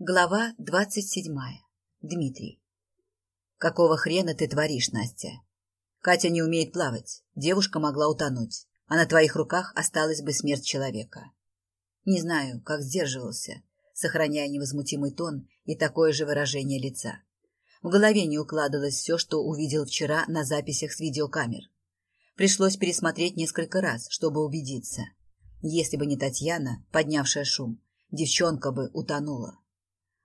Глава двадцать седьмая. Дмитрий. Какого хрена ты творишь, Настя? Катя не умеет плавать. Девушка могла утонуть, а на твоих руках осталась бы смерть человека. Не знаю, как сдерживался, сохраняя невозмутимый тон и такое же выражение лица. В голове не укладывалось все, что увидел вчера на записях с видеокамер. Пришлось пересмотреть несколько раз, чтобы убедиться. Если бы не Татьяна, поднявшая шум, девчонка бы утонула.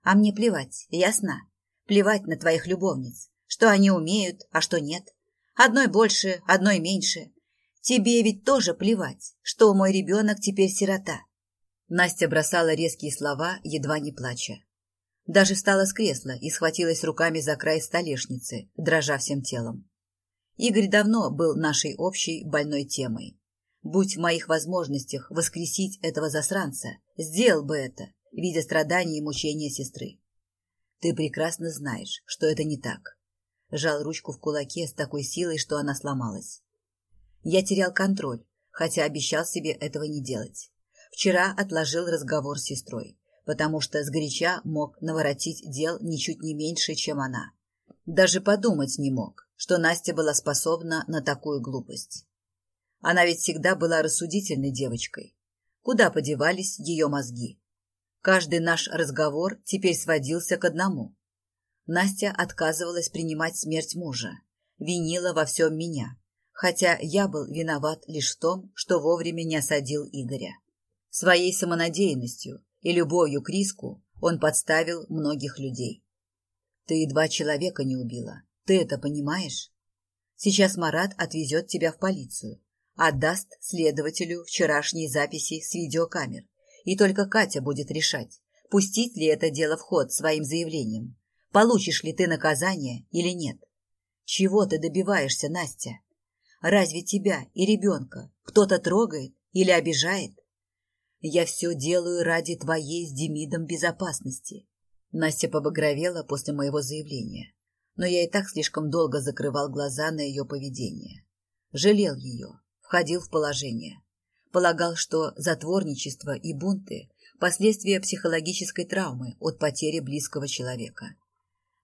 А мне плевать, ясно? Плевать на твоих любовниц, что они умеют, а что нет. Одной больше, одной меньше. Тебе ведь тоже плевать, что мой ребенок теперь сирота. Настя бросала резкие слова, едва не плача. Даже встала с кресла и схватилась руками за край столешницы, дрожа всем телом. Игорь давно был нашей общей больной темой. Будь в моих возможностях воскресить этого засранца, сделал бы это, видя страдания и мучения сестры. Ты прекрасно знаешь, что это не так. Жал ручку в кулаке с такой силой, что она сломалась. Я терял контроль, хотя обещал себе этого не делать. Вчера отложил разговор с сестрой, потому что сгоряча мог наворотить дел ничуть не меньше, чем она. Даже подумать не мог, что Настя была способна на такую глупость. Она ведь всегда была рассудительной девочкой. Куда подевались ее мозги? Каждый наш разговор теперь сводился к одному. Настя отказывалась принимать смерть мужа, винила во всем меня, хотя я был виноват лишь в том, что вовремя не осадил Игоря. Своей самонадеянностью и любовью к риску он подставил многих людей. Ты едва человека не убила. Ты это понимаешь? Сейчас Марат отвезет тебя в полицию, отдаст следователю вчерашние записи с видеокамер и только Катя будет решать, пустить ли это дело в ход своим заявлением, получишь ли ты наказание или нет. Чего ты добиваешься, Настя? Разве тебя и ребенка кто-то трогает или обижает? Я все делаю ради твоей с Демидом безопасности. Настя побагровела после моего заявления, но я и так слишком долго закрывал глаза на ее поведение. Жалел ее, входил в положение полагал, что затворничество и бунты – последствия психологической травмы от потери близкого человека.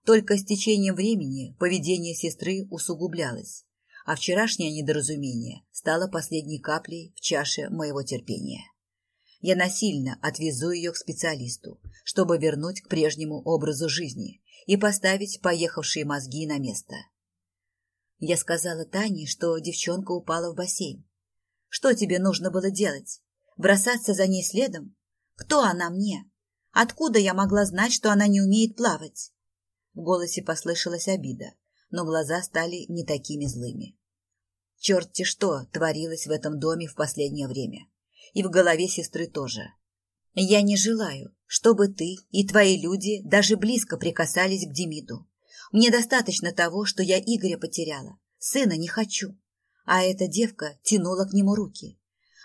Только с течением времени поведение сестры усугублялось, а вчерашнее недоразумение стало последней каплей в чаше моего терпения. Я насильно отвезу ее к специалисту, чтобы вернуть к прежнему образу жизни и поставить поехавшие мозги на место. Я сказала Тане, что девчонка упала в бассейн, что тебе нужно было делать? Бросаться за ней следом? Кто она мне? Откуда я могла знать, что она не умеет плавать? В голосе послышалась обида, но глаза стали не такими злыми. Черт-те что творилось в этом доме в последнее время. И в голове сестры тоже. Я не желаю, чтобы ты и твои люди даже близко прикасались к Демиду. Мне достаточно того, что я Игоря потеряла. Сына не хочу а эта девка тянула к нему руки.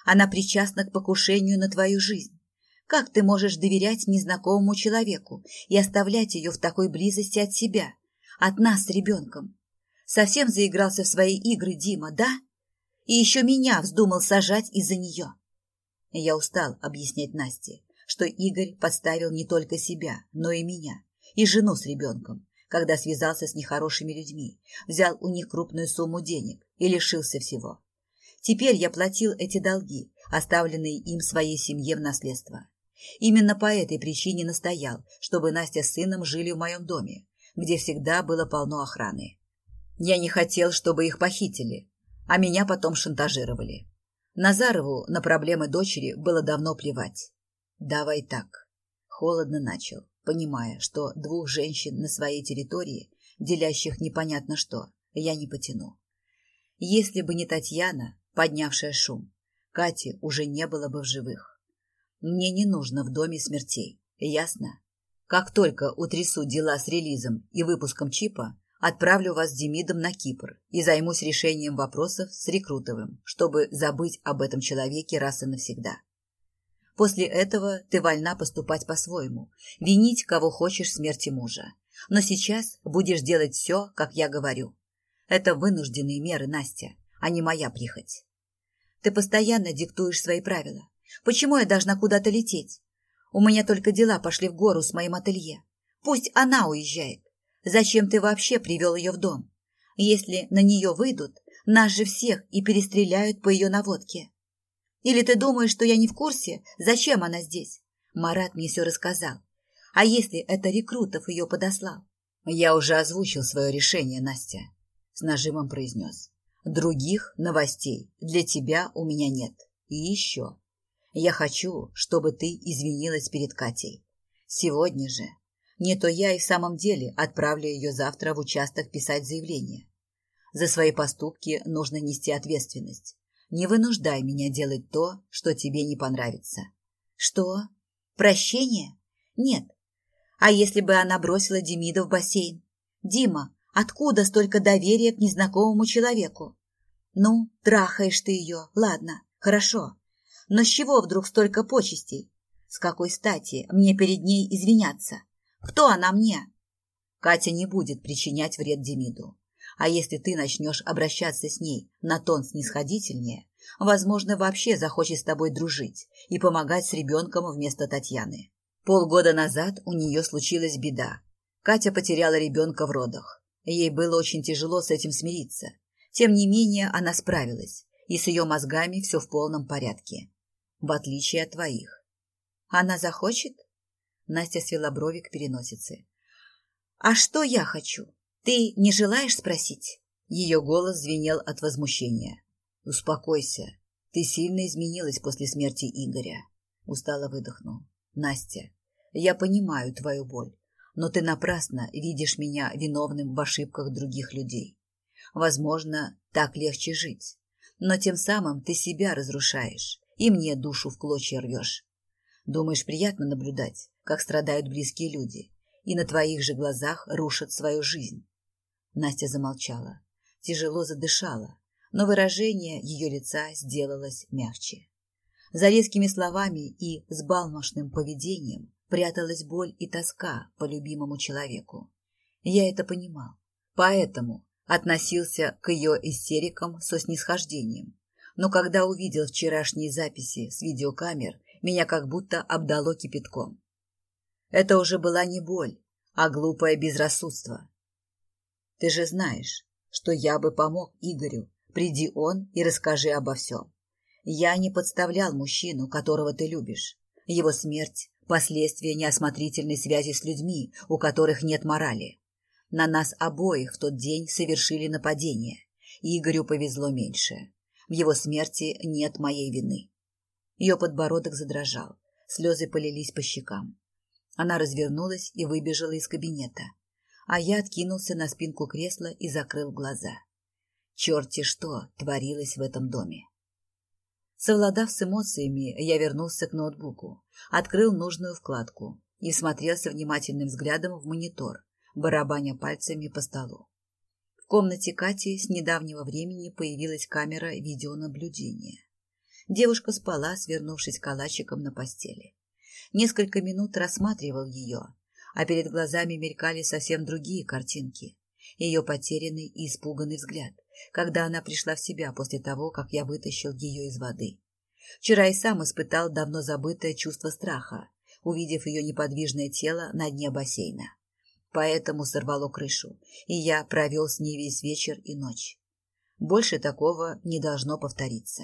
Она причастна к покушению на твою жизнь. Как ты можешь доверять незнакомому человеку и оставлять ее в такой близости от себя, от нас с ребенком? Совсем заигрался в свои игры Дима, да? И еще меня вздумал сажать из-за нее. Я устал объяснять Насте, что Игорь подставил не только себя, но и меня, и жену с ребенком, когда связался с нехорошими людьми, взял у них крупную сумму денег и лишился всего. Теперь я платил эти долги, оставленные им своей семье в наследство. Именно по этой причине настоял, чтобы Настя с сыном жили в моем доме, где всегда было полно охраны. Я не хотел, чтобы их похитили, а меня потом шантажировали. Назарову на проблемы дочери было давно плевать. «Давай так». Холодно начал, понимая, что двух женщин на своей территории, делящих непонятно что, я не потяну. Если бы не Татьяна, поднявшая шум, Кати уже не было бы в живых. Мне не нужно в доме смертей, ясно? Как только утрясу дела с релизом и выпуском чипа, отправлю вас с Демидом на Кипр и займусь решением вопросов с Рекрутовым, чтобы забыть об этом человеке раз и навсегда. После этого ты вольна поступать по-своему, винить кого хочешь смерти мужа. Но сейчас будешь делать все, как я говорю. Это вынужденные меры, Настя, а не моя прихоть. Ты постоянно диктуешь свои правила. Почему я должна куда-то лететь? У меня только дела пошли в гору с моим ателье. Пусть она уезжает. Зачем ты вообще привел ее в дом? Если на нее выйдут, нас же всех и перестреляют по ее наводке. Или ты думаешь, что я не в курсе, зачем она здесь? Марат мне все рассказал. А если это Рекрутов ее подослал? Я уже озвучил свое решение, Настя, с нажимом произнес. Других новостей для тебя у меня нет. И еще. Я хочу, чтобы ты извинилась перед Катей. Сегодня же. Не то я и в самом деле отправлю ее завтра в участок писать заявление. За свои поступки нужно нести ответственность. Не вынуждай меня делать то, что тебе не понравится. Что? Прощение? Нет. А если бы она бросила Демида в бассейн? Дима, откуда столько доверия к незнакомому человеку? Ну, трахаешь ты ее, ладно, хорошо. Но с чего вдруг столько почестей? С какой стати мне перед ней извиняться? Кто она мне? Катя не будет причинять вред Демиду. А если ты начнешь обращаться с ней на тон снисходительнее, возможно, вообще захочет с тобой дружить и помогать с ребенком вместо Татьяны. Полгода назад у нее случилась беда. Катя потеряла ребенка в родах. Ей было очень тяжело с этим смириться. Тем не менее, она справилась, и с ее мозгами все в полном порядке. В отличие от твоих. Она захочет? Настя свела брови к переносице. А что я хочу? «Ты не желаешь спросить?» Ее голос звенел от возмущения. «Успокойся. Ты сильно изменилась после смерти Игоря». Устало выдохнул. «Настя, я понимаю твою боль, но ты напрасно видишь меня виновным в ошибках других людей. Возможно, так легче жить, но тем самым ты себя разрушаешь и мне душу в клочья рвешь. Думаешь, приятно наблюдать, как страдают близкие люди, и на твоих же глазах рушат свою жизнь. Настя замолчала, тяжело задышала, но выражение ее лица сделалось мягче. За резкими словами и сбалмошным поведением пряталась боль и тоска по любимому человеку. Я это понимал, поэтому относился к ее истерикам со снисхождением. Но когда увидел вчерашние записи с видеокамер, меня как будто обдало кипятком. Это уже была не боль, а глупое безрассудство. Ты же знаешь, что я бы помог Игорю. Приди он и расскажи обо всем. Я не подставлял мужчину, которого ты любишь. Его смерть – последствия неосмотрительной связи с людьми, у которых нет морали. На нас обоих в тот день совершили нападение. Игорю повезло меньше. В его смерти нет моей вины. Ее подбородок задрожал. Слезы полились по щекам. Она развернулась и выбежала из кабинета а я откинулся на спинку кресла и закрыл глаза. Черти что творилось в этом доме. Совладав с эмоциями, я вернулся к ноутбуку, открыл нужную вкладку и смотрелся внимательным взглядом в монитор, барабаня пальцами по столу. В комнате Кати с недавнего времени появилась камера видеонаблюдения. Девушка спала, свернувшись калачиком на постели. Несколько минут рассматривал ее, а перед глазами мелькали совсем другие картинки. Ее потерянный и испуганный взгляд, когда она пришла в себя после того, как я вытащил ее из воды. Вчера и сам испытал давно забытое чувство страха, увидев ее неподвижное тело на дне бассейна. Поэтому сорвало крышу, и я провел с ней весь вечер и ночь. Больше такого не должно повториться.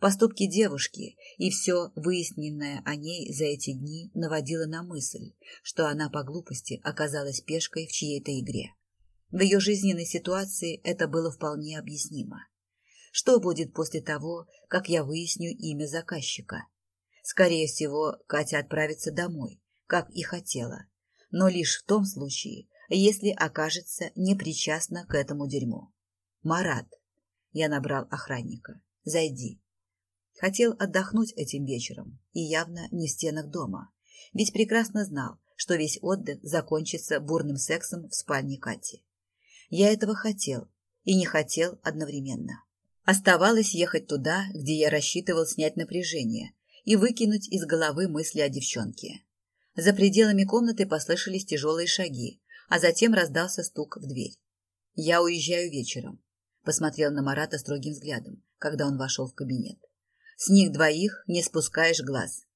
Поступки девушки и все выясненное о ней за эти дни наводило на мысль, что она по глупости оказалась пешкой в чьей-то игре. В ее жизненной ситуации это было вполне объяснимо. Что будет после того, как я выясню имя заказчика? Скорее всего, Катя отправится домой, как и хотела, но лишь в том случае, если окажется непричастна к этому дерьму. «Марат», — я набрал охранника, — «зайди». Хотел отдохнуть этим вечером, и явно не в стенах дома, ведь прекрасно знал, что весь отдых закончится бурным сексом в спальне Кати. Я этого хотел и не хотел одновременно. Оставалось ехать туда, где я рассчитывал снять напряжение и выкинуть из головы мысли о девчонке. За пределами комнаты послышались тяжелые шаги, а затем раздался стук в дверь. «Я уезжаю вечером», — посмотрел на Марата строгим взглядом, когда он вошел в кабинет. С них двоих не спускаешь глаз.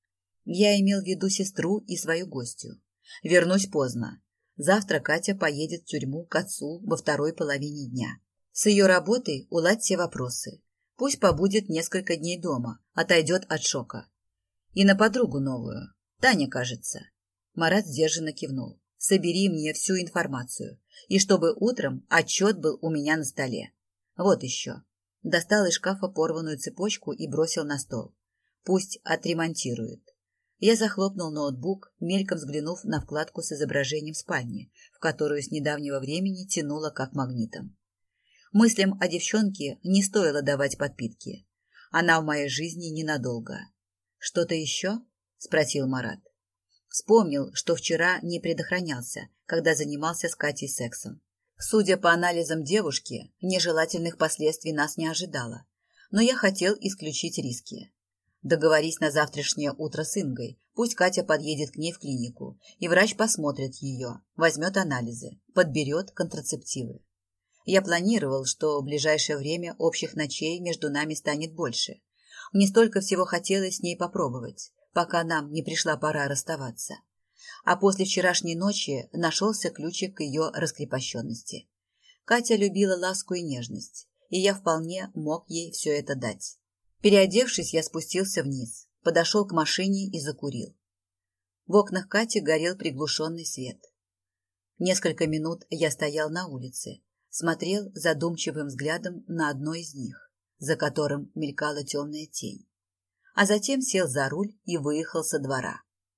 Я имел в виду сестру и свою гостью. Вернусь поздно. Завтра Катя поедет в тюрьму к отцу во второй половине дня. С ее работой уладь все вопросы. Пусть побудет несколько дней дома, отойдет от шока. И на подругу новую. Таня, кажется. Марат сдержанно кивнул. Собери мне всю информацию. И чтобы утром отчет был у меня на столе. Вот еще. Достал из шкафа порванную цепочку и бросил на стол. Пусть отремонтирует. Я захлопнул ноутбук, мельком взглянув на вкладку с изображением спальни, в которую с недавнего времени тянуло как магнитом. Мыслям о девчонке не стоило давать подпитки. Она в моей жизни ненадолго. «Что-то еще?» – спросил Марат. Вспомнил, что вчера не предохранялся, когда занимался с Катей сексом. Судя по анализам девушки, нежелательных последствий нас не ожидало. Но я хотел исключить риски. Договорись на завтрашнее утро с Ингой. Пусть Катя подъедет к ней в клинику, и врач посмотрит ее, возьмет анализы, подберет контрацептивы. Я планировал, что в ближайшее время общих ночей между нами станет больше. Мне столько всего хотелось с ней попробовать, пока нам не пришла пора расставаться. А после вчерашней ночи нашелся ключик к ее раскрепощенности. Катя любила ласку и нежность, и я вполне мог ей все это дать. Переодевшись, я спустился вниз, подошел к машине и закурил. В окнах Кати горел приглушенный свет. Несколько минут я стоял на улице, смотрел задумчивым взглядом на одно из них, за которым мелькала темная тень. А затем сел за руль и выехал со двора.